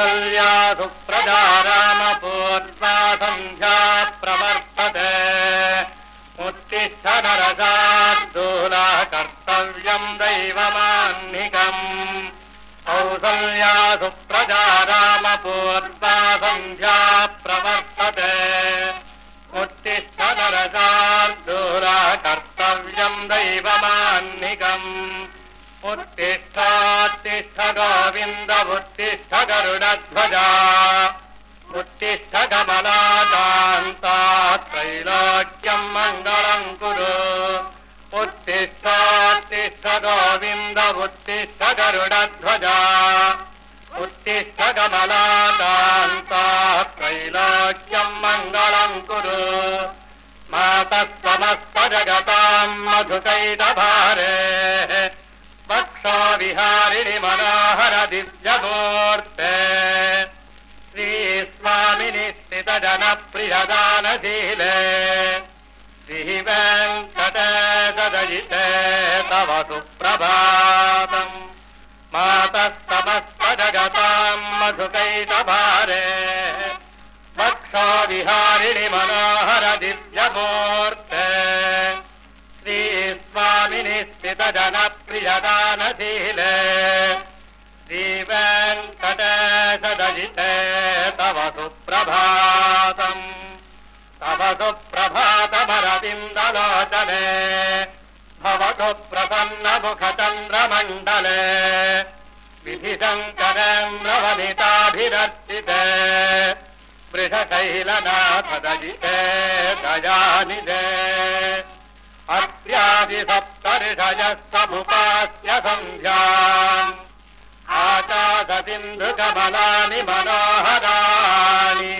कौसल्या सुप्रजा रामपूर्वा सन्ध्या प्रवर्तते उत्तिष्ठ नरसार्दूला कर्तव्यम् दैवमाह्निकम् कौसल्या सुप्रजा रामपूर्वा सन्ध्या प्रवर्तते उत्तिष्ठ नरसार्दूला कर्तव्यम् दैवमाह्निकम् उत्तिष्ठात्तिष्ठ गोविन्द उत्तिष्ठ उत्तिष्ठ कमलाकान्ता त्रैलोक्यम् मङ्गलम् कुरु। उत्तिष्ठात्तिष्ठ गोविन्द उत्तिष्ठ उत्तिष्ठ कमलाकान्ता त्रैलोक्यम् मङ्गलम् कुरु। मातः जगताम् मधुकैतभारे वक्षो विहारिणि मनोहर दिव्यमूर्ते। श्रीस्वामिनि स्थितजनप्रियदानशीले श्रीवेङ्कटेशदयिते तव सुप्रभातम्। मातः जगताम् मधुकैतभारे। वक्षो विहारिणि मनोहर दिव्यमूर्ते श्रीस्वामिनि स्थितजनप्रियदानशीले श्रीवेङ्कटेशदयिते तव सुप्रभातम्। तव सुप्रभातमरविन्दलोचने भवतु प्रसन्नमुखचन्द्रमण्डले विधिशङ्करेन्द्रवनिताभिरर्चिते। वृषशैलनाथदयिते दयानिदे अत्यादिसप्तऋषयः समुपास्य सन्ध्याम् आकाशसिन्धुकमलानि मनोहराणि।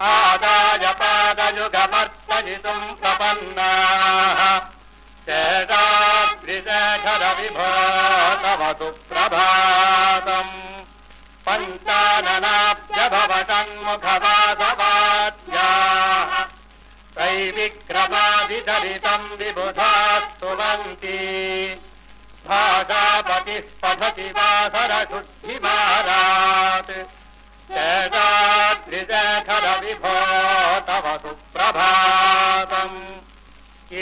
आदाय पादयुगमर्पयितुम् प्रपन्नाः। शेषाद्रिशेखर विभो तव सुप्रभातम् पञ्चाननाभ्यभवतन्मुखवासवाद्याः दैविक्रमादिचरितम् विबुधा स्तुवन्ति भागापतिः पठति वासरशुद्धिमारात्। शेषाद्रिशेखर विभो तव सुप्रभातम्।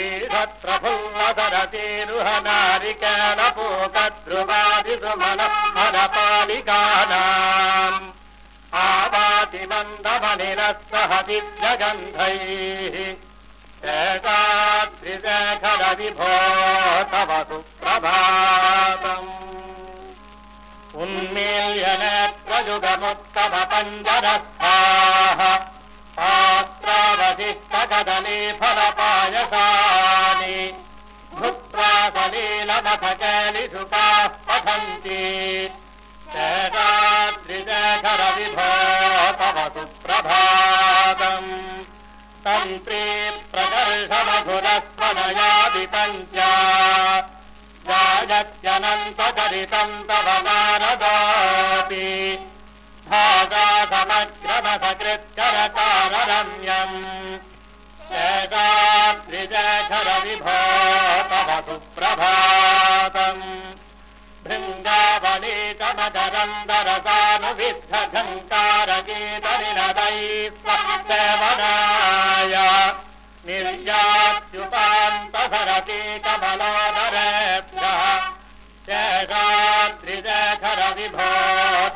ईषत्र फुल्लसरतीरुहनारिकेलपूकध्रुवादिसुमनः हरपालिकानाम् आवाति मन्दमनिरः सह दिव्यगन्धैः विभो तव सुप्रभातम् उन्मील्यनेत्रयुगमुत्तम पञ्जरस्थाः पात्रावधिष्ठकदली फलपायसानि भुक्त्वा सलीलमथकेलिषुकाः प्रकर्षमधुरस्वनयादिपञ्चा जायत्यनन्तचरितम् तव नारदापि भागासमग्रमसकृत्करकाररम्यम् शेषाद्रिशेखर विभो तव सुप्रभातम् भृङ्गावलीतमदरन्दरसानुविद्धघङ्कारगीतनिनदैः निर्यात्युपान्तसरति कमलोदरेभ्यः शेषाद्रिशेखर विभो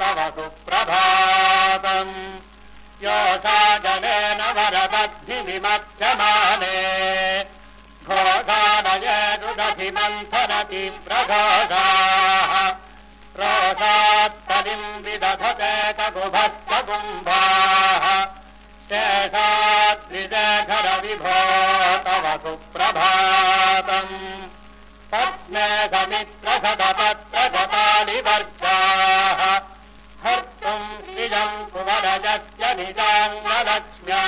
तव सुप्रभातम् योषा जनेन वरदद्धिविमध्यमाने घोषानयेदुदधिमन्थनति प्रघोषाः रोषात्तलिम् विदधते ककुभस्तकुम्भाः शेषाद्रिशेखर विभो तव सुप्रभातम्। पद्मे समित्रशतपत्रगतालिवर्गाः हर्तुम् श्रियम् कुवरजस्य निजाङ्गलक्ष्म्या।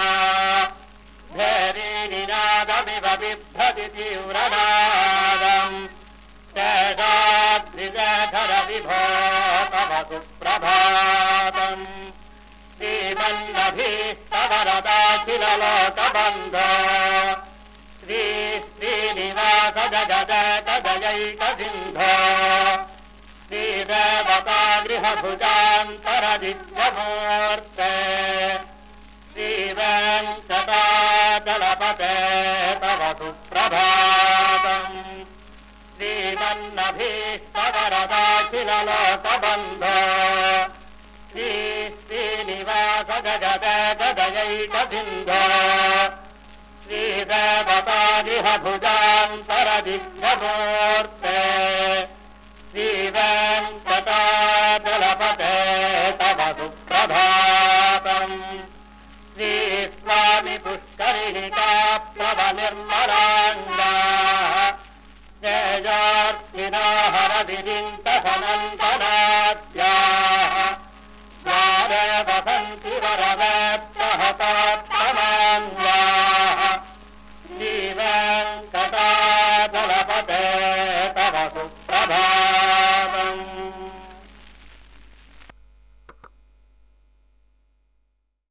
भेरीनिनादमिव बिभ्रति तीव्रनादम्। शेषाद्रिशेखर विभो तव सुप्रभातम् श्रीमन्नभीस्तवरदाखिललोकबन्ध श्री श्रीनिवास जगजयैकसिन्ध श्रीदेवता गृह भुजान्तरदित्यमूर्ते श्रीवेङ्कटाचलपते तव सुप्रभातम् श्रीमन्नभीष्टवरदाखिललोकबन्ध श्री भुजान्तरदिव्यमूर्ते श्रीवेङ्कटाचलपते तव सुप्रभातम् श्रीस्वामि पुष्करिणिका प्रभनिर्मलाङ्गा जयार्थिना हरदिरिन्तसनन्दना